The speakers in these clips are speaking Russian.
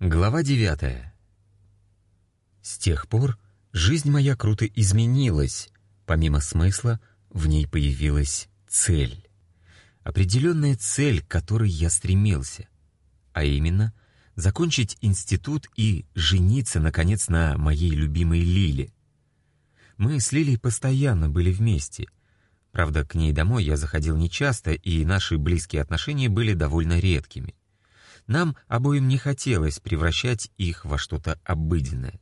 Глава девятая. С тех пор жизнь моя круто изменилась. Помимо смысла, в ней появилась цель. Определенная цель, к которой я стремился. А именно, закончить институт и жениться, наконец, на моей любимой Лиле. Мы с Лилей постоянно были вместе. Правда, к ней домой я заходил нечасто, и наши близкие отношения были довольно редкими. Нам обоим не хотелось превращать их во что-то обыденное.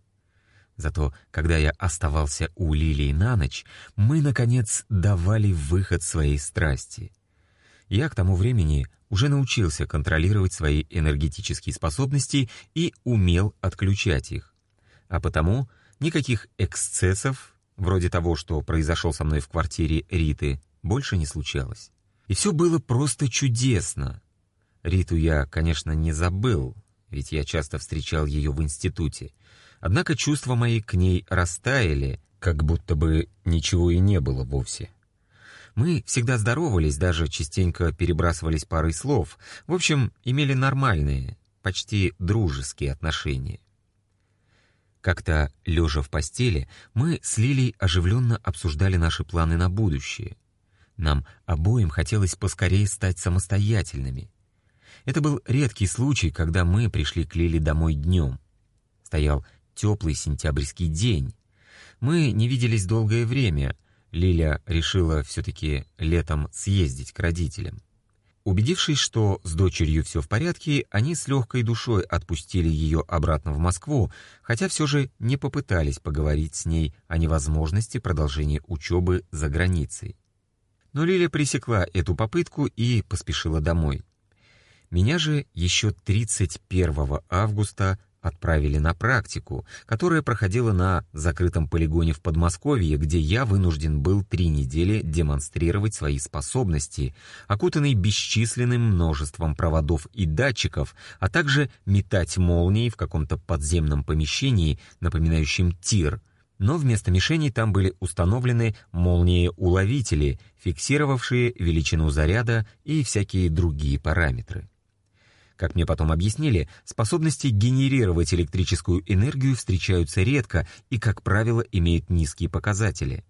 Зато, когда я оставался у Лилии на ночь, мы, наконец, давали выход своей страсти. Я к тому времени уже научился контролировать свои энергетические способности и умел отключать их. А потому никаких эксцессов, вроде того, что произошел со мной в квартире Риты, больше не случалось. И все было просто чудесно. Риту я, конечно, не забыл, ведь я часто встречал ее в институте. Однако чувства мои к ней растаяли, как будто бы ничего и не было вовсе. Мы всегда здоровались, даже частенько перебрасывались парой слов. В общем, имели нормальные, почти дружеские отношения. Как-то, лежа в постели, мы с Лилей оживленно обсуждали наши планы на будущее. Нам обоим хотелось поскорее стать самостоятельными — это был редкий случай, когда мы пришли к Лиле домой днем. Стоял теплый сентябрьский день. Мы не виделись долгое время. Лиля решила все-таки летом съездить к родителям. Убедившись, что с дочерью все в порядке, они с легкой душой отпустили ее обратно в Москву, хотя все же не попытались поговорить с ней о невозможности продолжения учебы за границей. Но Лиля пресекла эту попытку и поспешила домой. Меня же еще 31 августа отправили на практику, которая проходила на закрытом полигоне в Подмосковье, где я вынужден был три недели демонстрировать свои способности, окутанный бесчисленным множеством проводов и датчиков, а также метать молнии в каком-то подземном помещении, напоминающем тир, но вместо мишеней там были установлены молнии-уловители, фиксировавшие величину заряда и всякие другие параметры. Как мне потом объяснили, способности генерировать электрическую энергию встречаются редко и, как правило, имеют низкие показатели.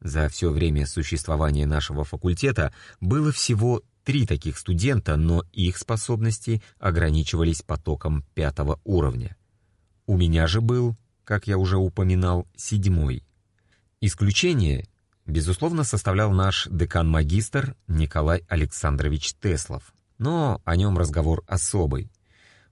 За все время существования нашего факультета было всего три таких студента, но их способности ограничивались потоком пятого уровня. У меня же был, как я уже упоминал, седьмой. Исключение, безусловно, составлял наш декан-магистр Николай Александрович Теслов но о нем разговор особый.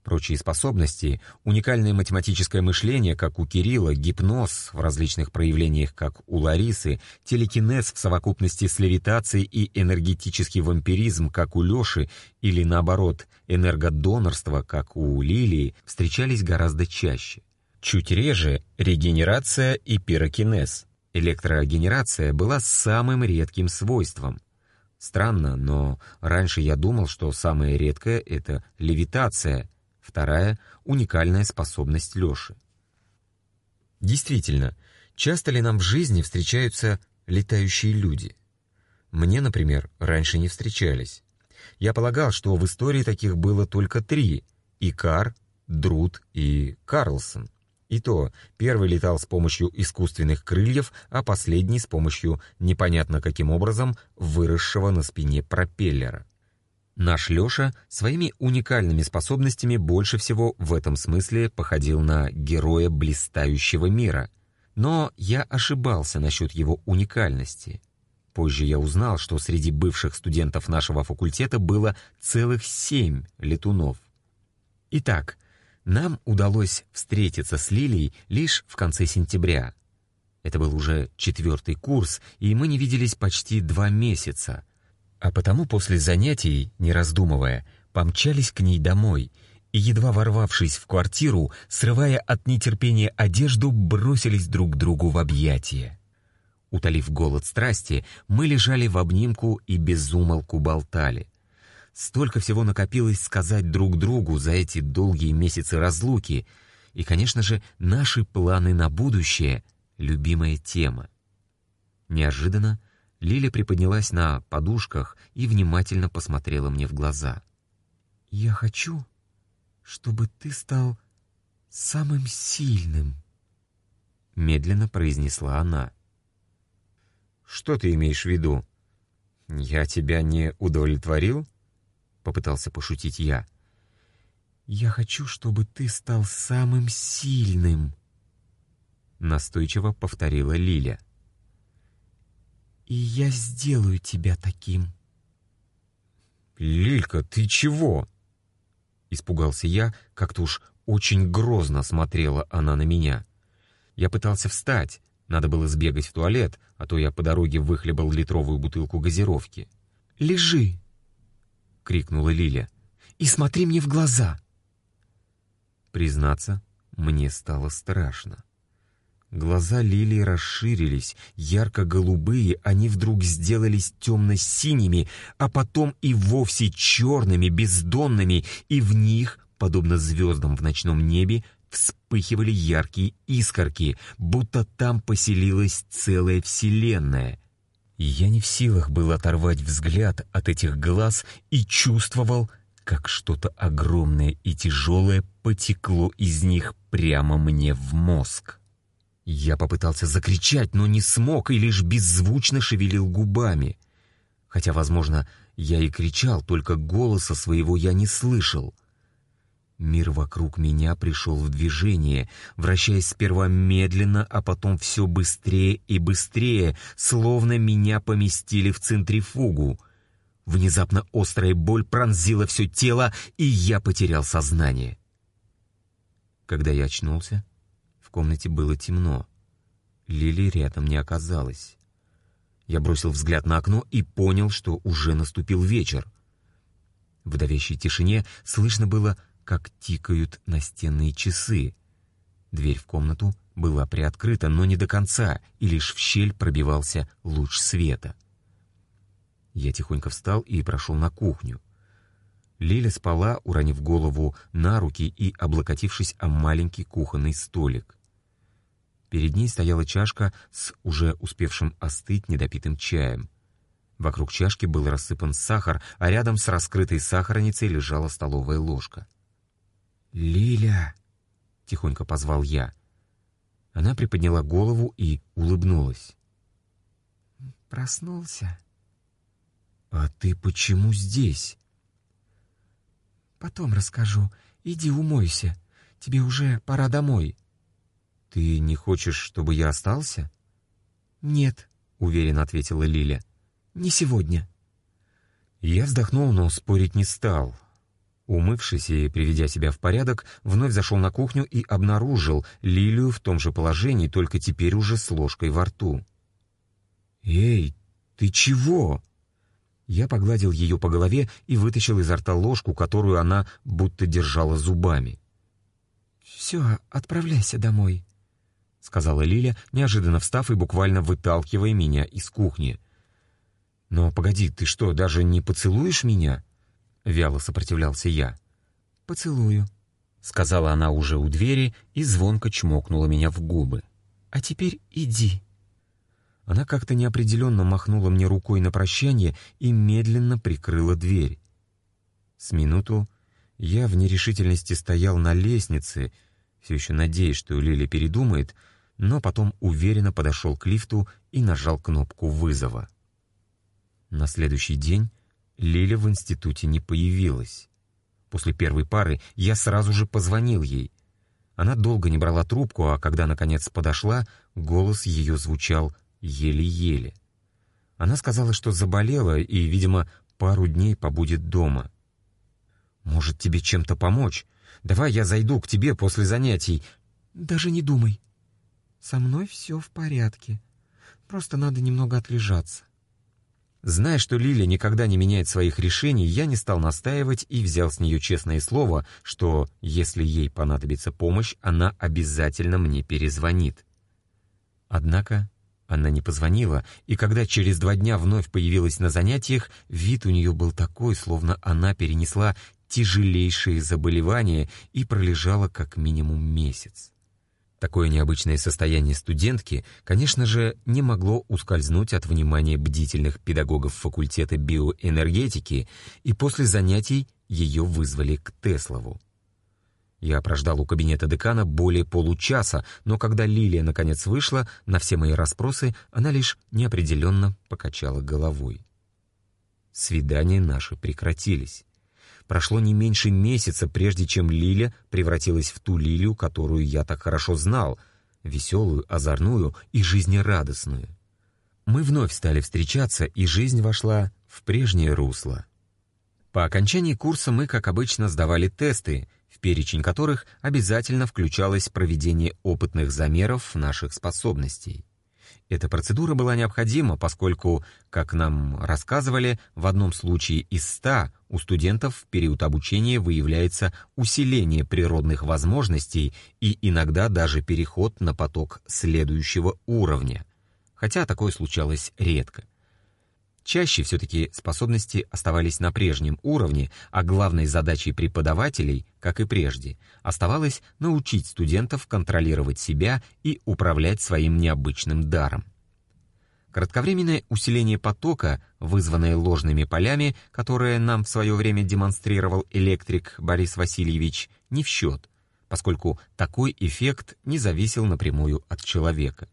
Прочие способности, уникальное математическое мышление, как у Кирилла, гипноз в различных проявлениях, как у Ларисы, телекинез в совокупности с левитацией и энергетический вампиризм, как у Лёши, или наоборот, энергодонорство, как у Лилии, встречались гораздо чаще. Чуть реже регенерация и пирокинез. Электрогенерация была самым редким свойством. Странно, но раньше я думал, что самое редкое — это левитация, вторая — уникальная способность Лёши. Действительно, часто ли нам в жизни встречаются летающие люди? Мне, например, раньше не встречались. Я полагал, что в истории таких было только три — Икар, Друд и Карлсон. И то, первый летал с помощью искусственных крыльев, а последний с помощью непонятно каким образом выросшего на спине пропеллера. Наш Леша своими уникальными способностями больше всего в этом смысле походил на героя блистающего мира. Но я ошибался насчет его уникальности. Позже я узнал, что среди бывших студентов нашего факультета было целых семь летунов. Итак, нам удалось встретиться с Лилией лишь в конце сентября. Это был уже четвертый курс, и мы не виделись почти два месяца. А потому после занятий, не раздумывая, помчались к ней домой и, едва ворвавшись в квартиру, срывая от нетерпения одежду, бросились друг к другу в объятия. Утолив голод страсти, мы лежали в обнимку и безумолку болтали. Столько всего накопилось сказать друг другу за эти долгие месяцы разлуки. И, конечно же, наши планы на будущее — любимая тема. Неожиданно Лиля приподнялась на подушках и внимательно посмотрела мне в глаза. «Я хочу, чтобы ты стал самым сильным», — медленно произнесла она. «Что ты имеешь в виду? Я тебя не удовлетворил?» — попытался пошутить я. «Я хочу, чтобы ты стал самым сильным», — настойчиво повторила Лиля. «И я сделаю тебя таким». «Лилька, ты чего?» Испугался я, как-то уж очень грозно смотрела она на меня. Я пытался встать, надо было сбегать в туалет, а то я по дороге выхлебал литровую бутылку газировки. «Лежи!» — крикнула Лиля. «И смотри мне в глаза!» Признаться, мне стало страшно. Глаза Лилии расширились, ярко-голубые, они вдруг сделались темно-синими, а потом и вовсе черными, бездонными, и в них, подобно звездам в ночном небе, вспыхивали яркие искорки, будто там поселилась целая вселенная. Я не в силах был оторвать взгляд от этих глаз и чувствовал, как что-то огромное и тяжелое потекло из них прямо мне в мозг. Я попытался закричать, но не смог и лишь беззвучно шевелил губами. Хотя, возможно, я и кричал, только голоса своего я не слышал. Мир вокруг меня пришел в движение, вращаясь сперва медленно, а потом все быстрее и быстрее, словно меня поместили в центрифугу. Внезапно острая боль пронзила все тело, и я потерял сознание. Когда я очнулся, комнате было темно. Лили рядом не оказалось. Я бросил взгляд на окно и понял, что уже наступил вечер. В давящей тишине слышно было, как тикают настенные часы. Дверь в комнату была приоткрыта, но не до конца, и лишь в щель пробивался луч света. Я тихонько встал и прошел на кухню. Лиля спала, уронив голову на руки и облокотившись о маленький кухонный столик. Перед ней стояла чашка с уже успевшим остыть недопитым чаем. Вокруг чашки был рассыпан сахар, а рядом с раскрытой сахарницей лежала столовая ложка. «Лиля!» — тихонько позвал я. Она приподняла голову и улыбнулась. «Проснулся?» «А ты почему здесь?» «Потом расскажу. Иди умойся. Тебе уже пора домой». «Ты не хочешь, чтобы я остался?» «Нет», — уверенно ответила Лиля. «Не сегодня». Я вздохнул, но спорить не стал. Умывшись и приведя себя в порядок, вновь зашел на кухню и обнаружил Лилию в том же положении, только теперь уже с ложкой во рту. «Эй, ты чего?» Я погладил ее по голове и вытащил изо рта ложку, которую она будто держала зубами. «Все, отправляйся домой», — сказала Лиля, неожиданно встав и буквально выталкивая меня из кухни. «Но погоди, ты что, даже не поцелуешь меня?» — вяло сопротивлялся я. «Поцелую», — сказала она уже у двери и звонко чмокнула меня в губы. «А теперь иди». Она как-то неопределенно махнула мне рукой на прощание и медленно прикрыла дверь. С минуту я в нерешительности стоял на лестнице, все еще надеясь, что Лиля передумает, — но потом уверенно подошел к лифту и нажал кнопку вызова. На следующий день Лиля в институте не появилась. После первой пары я сразу же позвонил ей. Она долго не брала трубку, а когда наконец подошла, голос ее звучал еле-еле. Она сказала, что заболела и, видимо, пару дней побудет дома. «Может, тебе чем-то помочь? Давай я зайду к тебе после занятий». «Даже не думай», со мной все в порядке. Просто надо немного отлежаться. Зная, что Лиля никогда не меняет своих решений, я не стал настаивать и взял с нее честное слово, что, если ей понадобится помощь, она обязательно мне перезвонит. Однако она не позвонила, и когда через два дня вновь появилась на занятиях, вид у нее был такой, словно она перенесла тяжелейшие заболевания и пролежала как минимум месяц. Такое необычное состояние студентки, конечно же, не могло ускользнуть от внимания бдительных педагогов факультета биоэнергетики, и после занятий ее вызвали к Теслову. Я прождал у кабинета декана более получаса, но когда Лилия наконец вышла, на все мои расспросы она лишь неопределенно покачала головой. Свидания наши прекратились. Прошло не меньше месяца, прежде чем Лиля превратилась в ту Лилю, которую я так хорошо знал, веселую, озорную и жизнерадостную. Мы вновь стали встречаться, и жизнь вошла в прежнее русло. По окончании курса мы, как обычно, сдавали тесты, в перечень которых обязательно включалось проведение опытных замеров наших способностей. Эта процедура была необходима, поскольку, как нам рассказывали, в одном случае из ста у студентов в период обучения выявляется усиление природных возможностей и иногда даже переход на поток следующего уровня, хотя такое случалось редко. Чаще все-таки способности оставались на прежнем уровне, а главной задачей преподавателей, как и прежде, оставалось научить студентов контролировать себя и управлять своим необычным даром. Кратковременное усиление потока, вызванное ложными полями, которое нам в свое время демонстрировал электрик Борис Васильевич, не в счет, поскольку такой эффект не зависел напрямую от человека.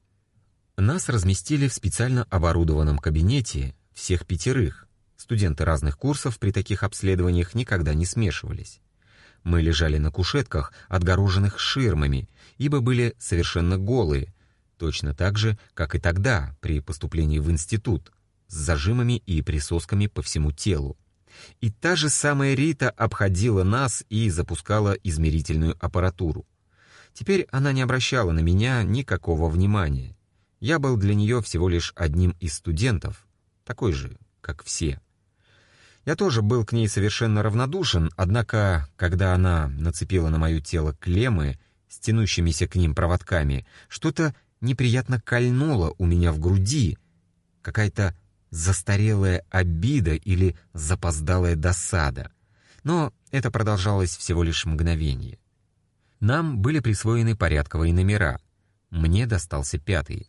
Нас разместили в специально оборудованном кабинете, всех пятерых. Студенты разных курсов при таких обследованиях никогда не смешивались. Мы лежали на кушетках, отгороженных ширмами, ибо были совершенно голые, точно так же, как и тогда, при поступлении в институт, с зажимами и присосками по всему телу. И та же самая Рита обходила нас и запускала измерительную аппаратуру. Теперь она не обращала на меня никакого внимания. Я был для нее всего лишь одним из студентов, такой же, как все. Я тоже был к ней совершенно равнодушен, однако, когда она нацепила на мое тело клеммы с тянущимися к ним проводками, что-то неприятно кольнуло у меня в груди, какая-то застарелая обида или запоздалая досада. Но это продолжалось всего лишь мгновение. Нам были присвоены порядковые номера. Мне достался пятый.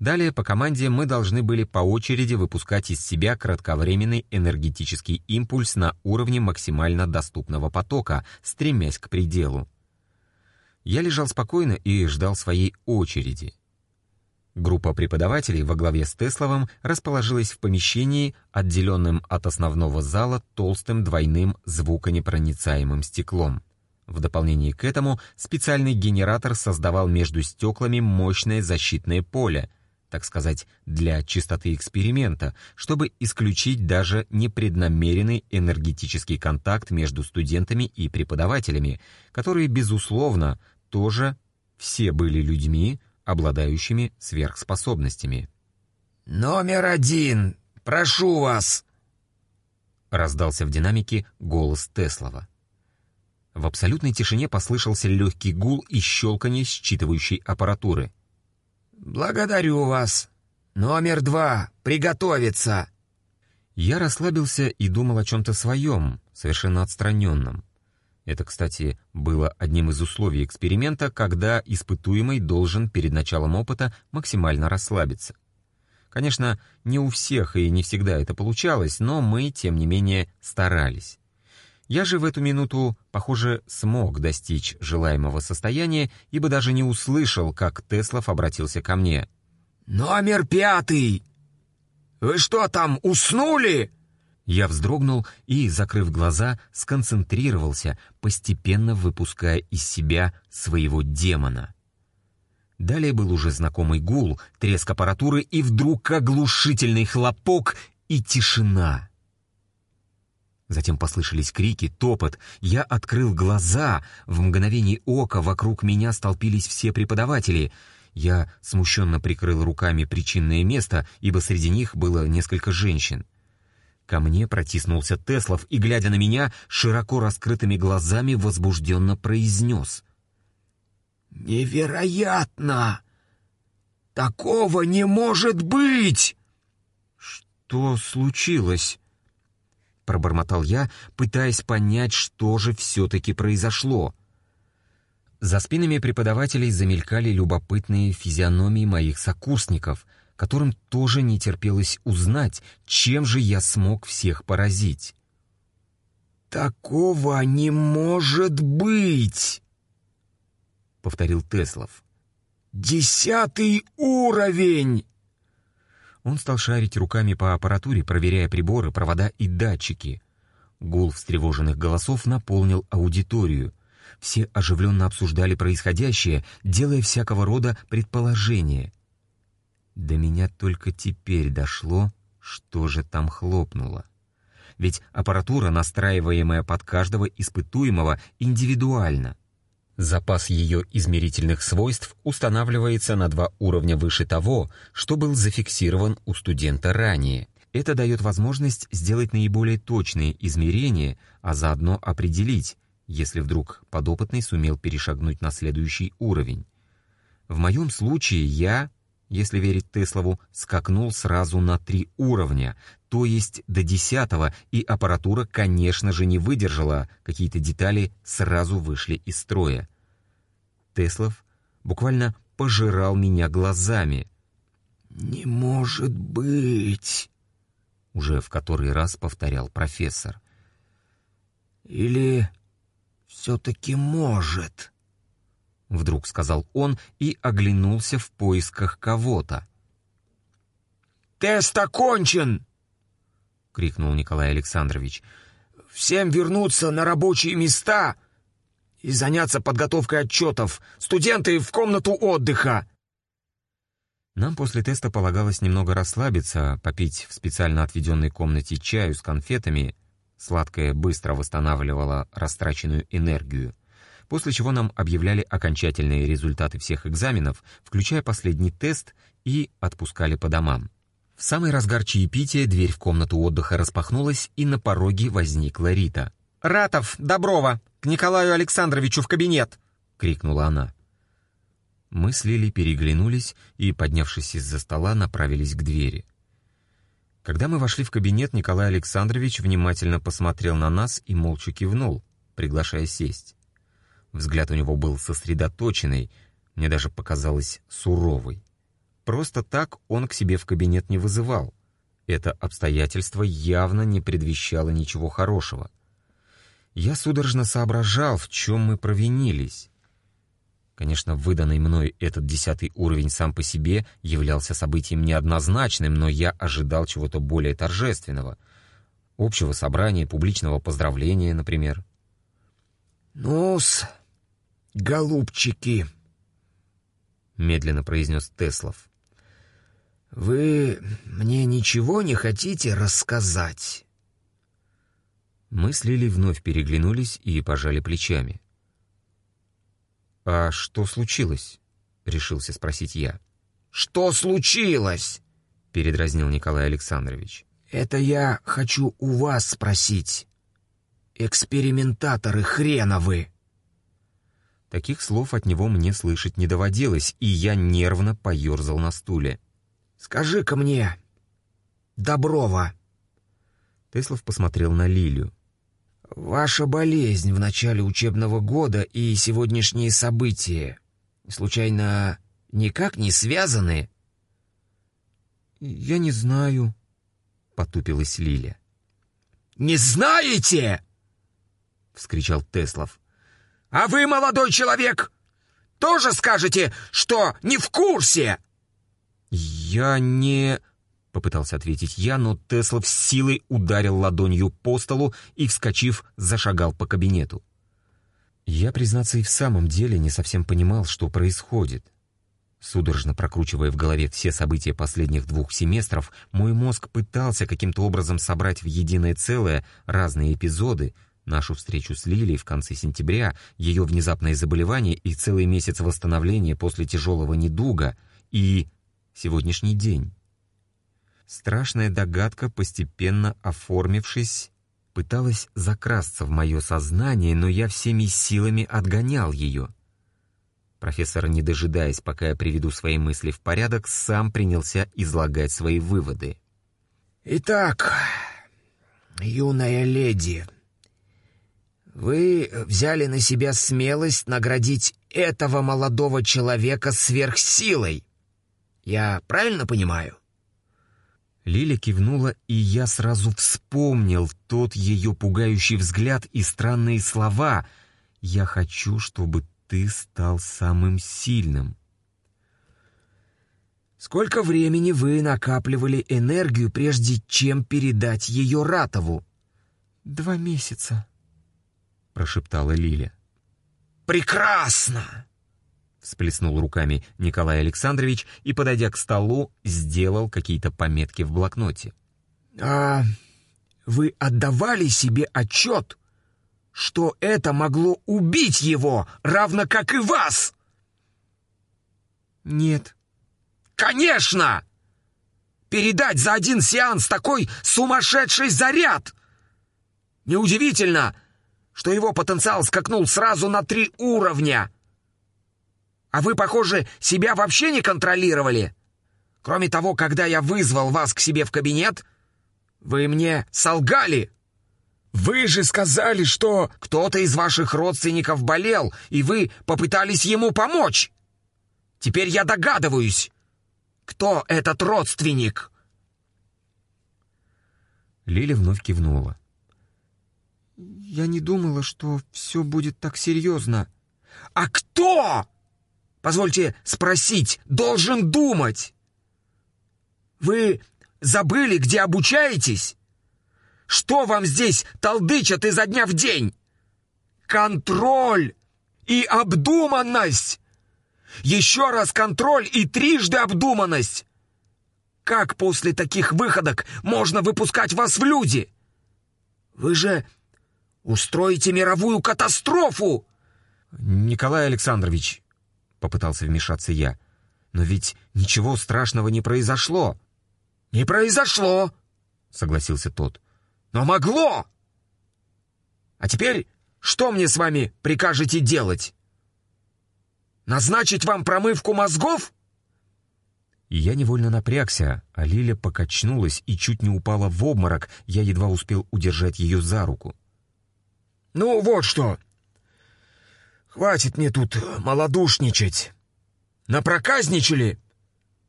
Далее по команде мы должны были по очереди выпускать из себя кратковременный энергетический импульс на уровне максимально доступного потока, стремясь к пределу. Я лежал спокойно и ждал своей очереди. Группа преподавателей во главе с Тесловым расположилась в помещении, отделенном от основного зала толстым двойным звуконепроницаемым стеклом. В дополнение к этому специальный генератор создавал между стеклами мощное защитное поле — так сказать, для чистоты эксперимента, чтобы исключить даже непреднамеренный энергетический контакт между студентами и преподавателями, которые, безусловно, тоже все были людьми, обладающими сверхспособностями. «Номер один! Прошу вас!» раздался в динамике голос Теслова. В абсолютной тишине послышался легкий гул и щелканье считывающей аппаратуры — «Благодарю вас. Номер два. Приготовиться!» Я расслабился и думал о чем-то своем, совершенно отстраненном. Это, кстати, было одним из условий эксперимента, когда испытуемый должен перед началом опыта максимально расслабиться. Конечно, не у всех и не всегда это получалось, но мы, тем не менее, старались. Я же в эту минуту, похоже, смог достичь желаемого состояния, ибо даже не услышал, как Теслов обратился ко мне. «Номер пятый! Вы что там, уснули?» Я вздрогнул и, закрыв глаза, сконцентрировался, постепенно выпуская из себя своего демона. Далее был уже знакомый гул, треск аппаратуры и вдруг оглушительный хлопок и тишина. Затем послышались крики, топот. Я открыл глаза. В мгновение ока вокруг меня столпились все преподаватели. Я смущенно прикрыл руками причинное место, ибо среди них было несколько женщин. Ко мне протиснулся Теслов и, глядя на меня, широко раскрытыми глазами возбужденно произнес. «Невероятно! Такого не может быть!» «Что случилось?» Пробормотал я, пытаясь понять, что же все-таки произошло. За спинами преподавателей замелькали любопытные физиономии моих сокурсников, которым тоже не терпелось узнать, чем же я смог всех поразить. «Такого не может быть!» — повторил Теслов. «Десятый уровень!» Он стал шарить руками по аппаратуре, проверяя приборы, провода и датчики. Гул встревоженных голосов наполнил аудиторию. Все оживленно обсуждали происходящее, делая всякого рода предположения. До меня только теперь дошло, что же там хлопнуло. Ведь аппаратура, настраиваемая под каждого испытуемого, индивидуальна. Запас ее измерительных свойств устанавливается на два уровня выше того, что был зафиксирован у студента ранее. Это дает возможность сделать наиболее точные измерения, а заодно определить, если вдруг подопытный сумел перешагнуть на следующий уровень. В моем случае я, если верить Теслову, скакнул сразу на три уровня, то есть до десятого, и аппаратура, конечно же, не выдержала, какие-то детали сразу вышли из строя. Теслов буквально пожирал меня глазами. «Не может быть!» — уже в который раз повторял профессор. «Или все-таки может?» Вдруг сказал он и оглянулся в поисках кого-то. «Тест окончен!» — крикнул Николай Александрович. «Всем вернуться на рабочие места и заняться подготовкой отчетов. Студенты в комнату отдыха!» Нам после теста полагалось немного расслабиться, попить в специально отведенной комнате чаю с конфетами. Сладкое быстро восстанавливало растраченную энергию. После чего нам объявляли окончательные результаты всех экзаменов, включая последний тест, и отпускали по домам. В самый разгар чаепития дверь в комнату отдыха распахнулась, и на пороге возникла Рита. «Ратов, Доброва, к Николаю Александровичу в кабинет!» — крикнула она. Мы с Лили переглянулись и, поднявшись из-за стола, направились к двери. Когда мы вошли в кабинет, Николай Александрович внимательно посмотрел на нас и молча кивнул, приглашая сесть. Взгляд у него был сосредоточенный, мне даже показалось суровый. Просто так он к себе в кабинет не вызывал. Это обстоятельство явно не предвещало ничего хорошего. Я судорожно соображал, в чем мы провинились. Конечно, выданный мной этот десятый уровень сам по себе являлся событием неоднозначным, но я ожидал чего-то более торжественного. Общего собрания, публичного поздравления, например. «Ну-с, голубчики», — медленно произнес Теслов. «Вы мне ничего не хотите рассказать?» Мы с Лилей вновь переглянулись и пожали плечами. «А что случилось?» — решился спросить я. «Что случилось?» — передразнил Николай Александрович. «Это я хочу у вас спросить. Экспериментаторы хреновы!» Таких слов от него мне слышать не доводилось, и я нервно поерзал на стуле. «Скажи-ка мне, Доброва!» Теслов посмотрел на Лилю. «Ваша болезнь в начале учебного года и сегодняшние события, случайно, никак не связаны?» «Я не знаю», — потупилась Лиля. «Не знаете?» — вскричал Теслов. «А вы, молодой человек, тоже скажете, что не в курсе?» «Я не...» — попытался ответить я, но Теслов с силой ударил ладонью по столу и, вскочив, зашагал по кабинету. Я, признаться, и в самом деле не совсем понимал, что происходит. Судорожно прокручивая в голове все события последних двух семестров, мой мозг пытался каким-то образом собрать в единое целое разные эпизоды, нашу встречу с Лилией в конце сентября, ее внезапное заболевание и целый месяц восстановления после тяжелого недуга — и сегодняшний день. Страшная догадка, постепенно оформившись, пыталась закрасться в мое сознание, но я всеми силами отгонял ее. Профессор, не дожидаясь, пока я приведу свои мысли в порядок, сам принялся излагать свои выводы. «Итак, юная леди, вы взяли на себя смелость наградить этого молодого человека сверхсилой. Я правильно понимаю?» Лиля кивнула, и я сразу вспомнил тот ее пугающий взгляд и странные слова. «Я хочу, чтобы ты стал самым сильным. Сколько времени вы накапливали энергию, прежде чем передать ее Ратову? Два месяца, прошептала Лиля. Прекрасно! Всплеснул руками Николай Александрович и, подойдя к столу, сделал какие-то пометки в блокноте. «А вы отдавали себе отчет, что это могло убить его, равно как и вас?» «Нет». «Конечно! Передать за один сеанс такой сумасшедший заряд! Неудивительно, что его потенциал скакнул сразу на три уровня!» А вы, похоже, себя вообще не контролировали. Кроме того, когда я вызвал вас к себе в кабинет, вы мне солгали. Вы же сказали, что кто-то из ваших родственников болел, и вы попытались ему помочь. Теперь я догадываюсь, кто этот родственник. Лиля вновь кивнула. «Я не думала, что все будет так серьезно». «А кто?» Позвольте спросить, должен думать. Вы забыли, где обучаетесь? Что вам здесь толдычат изо дня в день? Контроль и обдуманность. Еще раз контроль и трижды обдуманность. Как после таких выходок можно выпускать вас в люди? Вы же устроите мировую катастрофу. Николай Александрович, Попытался вмешаться я. Но ведь ничего страшного не произошло. Не произошло, согласился тот. Но могло. А теперь что мне с вами прикажете делать? Назначить вам промывку мозгов? И я невольно напрягся, а Лиля покачнулась и чуть не упала в обморок, я едва успел удержать ее за руку. «Ну вот что!» Хватит мне тут малодушничать. Напроказничали?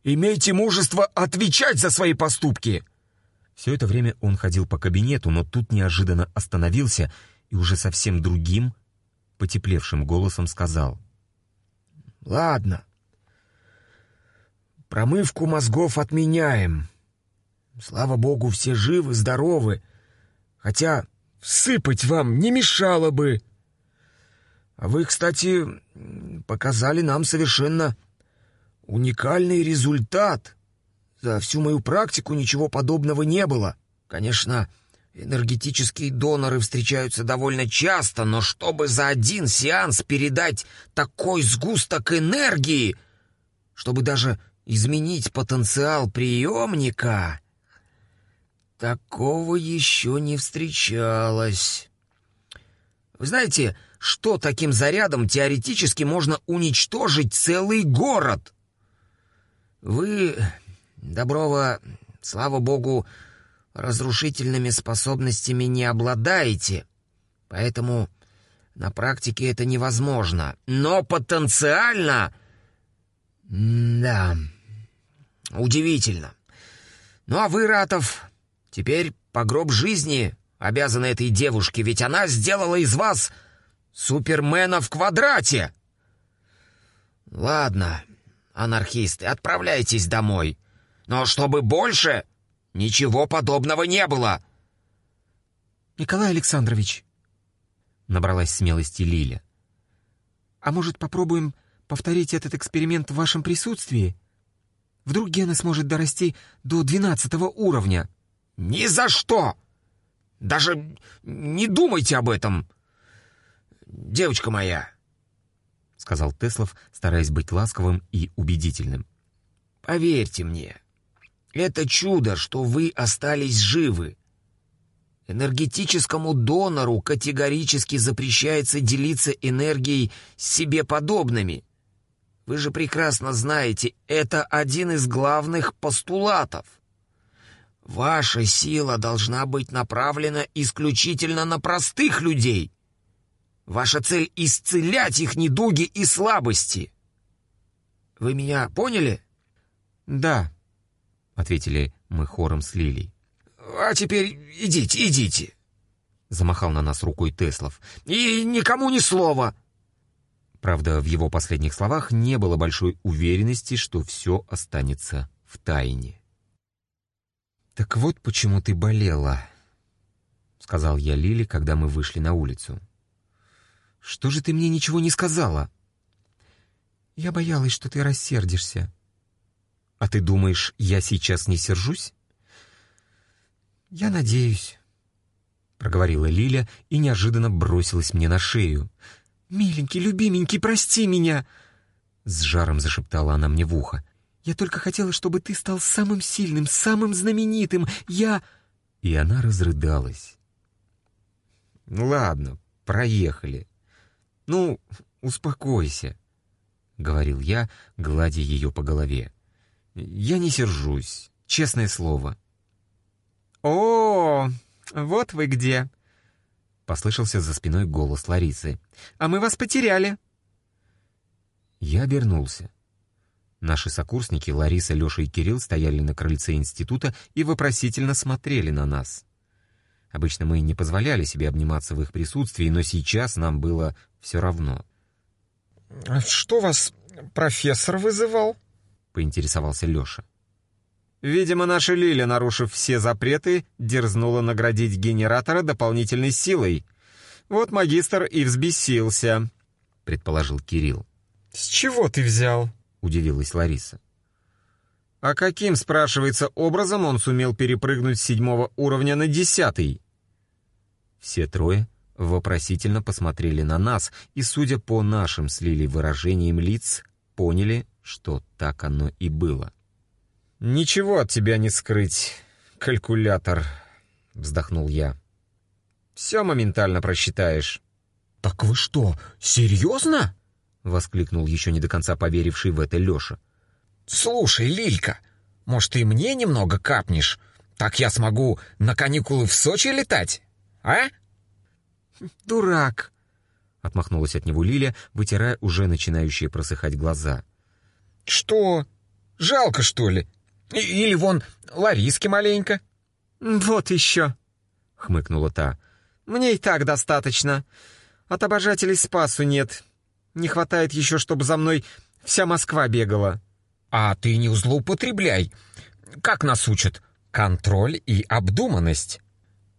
Имейте мужество отвечать за свои поступки. Все это время он ходил по кабинету, но тут неожиданно остановился и уже совсем другим, потеплевшим голосом сказал. «Ладно. Промывку мозгов отменяем. Слава богу, все живы, здоровы. Хотя всыпать вам не мешало бы. Вы, кстати, показали нам совершенно уникальный результат. За всю мою практику ничего подобного не было. Конечно, энергетические доноры встречаются довольно часто, но чтобы за один сеанс передать такой сгусток энергии, чтобы даже изменить потенциал приемника, такого еще не встречалось. Вы знаете, что таким зарядом теоретически можно уничтожить целый город. Вы, Доброва, слава богу, разрушительными способностями не обладаете, поэтому на практике это невозможно. Но потенциально... Да, удивительно. Ну а вы, Ратов, теперь по гроб жизни обязаны этой девушке, ведь она сделала из вас Супермена в квадрате!» «Ладно, анархисты, отправляйтесь домой. Но чтобы больше ничего подобного не было!» «Николай Александрович!» Набралась смелости Лиля. «А может, попробуем повторить этот эксперимент в вашем присутствии? Вдруг Гена сможет дорасти до двенадцатого уровня?» «Ни за что! Даже не думайте об этом!» Девочка моя», — сказал Теслов, стараясь быть ласковым и убедительным. «Поверьте мне, это чудо, что вы остались живы. Энергетическому донору категорически запрещается делиться энергией с себе подобными. Вы же прекрасно знаете, это один из главных постулатов. Ваша сила должна быть направлена исключительно на простых людей — Ваша цель — исцелять их недуги и слабости. Вы меня поняли? Да, — ответили мы хором с Лилей. А теперь идите, идите. Замахал на нас рукой Теслов. И никому ни слова. Правда, в его последних словах не было большой уверенности, что все останется в тайне. «Так вот почему ты болела», — сказал я Лиле, когда мы вышли на улицу. «Что же ты мне ничего не сказала?» «Я боялась, что ты рассердишься». «А ты думаешь, я сейчас не сержусь?» «Я надеюсь», — проговорила Лиля и неожиданно бросилась мне на шею. «Миленький, любименький, прости меня!» С жаром зашептала она мне в ухо. Я только хотела, чтобы ты стал самым сильным, самым знаменитым. Я...» И она разрыдалась. «Ну ладно, проехали. Ну, успокойся», — говорил я, гладя ее по голове. «Я не сержусь, честное слово». «О, вот вы где!» — послышался за спиной голос Ларисы. «А мы вас потеряли!» Я обернулся. Наши сокурсники Лариса, Леша и Кирилл стояли на крыльце института и вопросительно смотрели на нас. Обычно мы не позволяли себе обниматься в их присутствии, но сейчас нам было все равно. «А «Что вас профессор вызывал?» — поинтересовался Леша. «Видимо, наша Лиля, нарушив все запреты, дерзнула наградить генератора дополнительной силой. Вот магистр и взбесился», — предположил Кирилл. «С чего ты взял?» — удивилась Лариса. «А каким, спрашивается, образом он сумел перепрыгнуть с седьмого уровня на десятый?» Все трое вопросительно посмотрели на нас и, судя по нашим с Лилей выражениям лиц, поняли, что так оно и было. «Ничего от тебя не скрыть, калькулятор», — вздохнул я. «Все моментально просчитаешь». «Так вы что, серьезно?» — воскликнул еще не до конца поверивший в это Леша. «Слушай, Лилька, может, и мне немного капнешь? Так я смогу на каникулы в Сочи летать, а?» «Дурак!» — отмахнулась от него Лиля, вытирая уже начинающие просыхать глаза. «Что? Жалко, что ли? Или вон Лариски маленько?» «Вот еще!» — хмыкнула та. «Мне и так достаточно. От обожателей спасу нет. Не хватает еще, чтобы за мной вся Москва бегала». «А ты не злоупотребляй. Как нас учат? Контроль и обдуманность».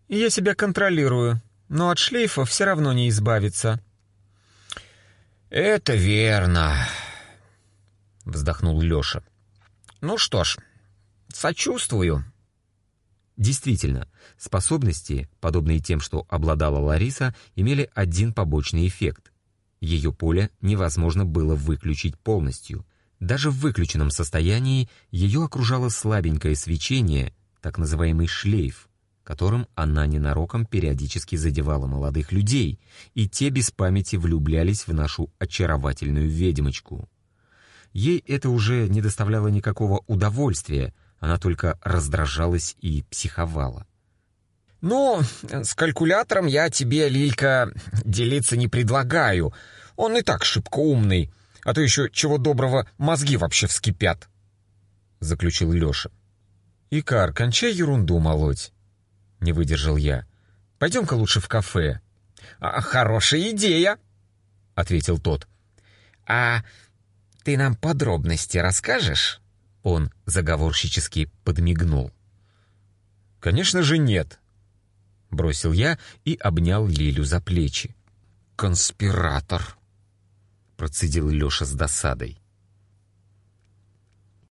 «Я себя контролирую, но от шлейфа все равно не избавиться». «Это верно», — вздохнул Леша. «Ну что ж, сочувствую». Действительно, способности, подобные тем, что обладала Лариса, имели один побочный эффект. Ее поле невозможно было выключить полностью. Даже в выключенном состоянии ее окружало слабенькое свечение, так называемый шлейф, которым она ненароком периодически задевала молодых людей, и те без памяти влюблялись в нашу очаровательную ведьмочку. Ей это уже не доставляло никакого удовольствия, она только раздражалась и психовала. «Ну, с калькулятором я тебе, Лилька, делиться не предлагаю. Он и так шибко умный, а то еще чего доброго мозги вообще вскипят», — заключил Леша. «Икар, кончай ерунду молоть», — не выдержал я. «Пойдем-ка лучше в кафе». «А, «Хорошая идея», — ответил тот. «А ты нам подробности расскажешь?» Он заговорщически подмигнул. «Конечно же нет», — бросил я и обнял Лилю за плечи. «Конспиратор», — процедил Леша с досадой.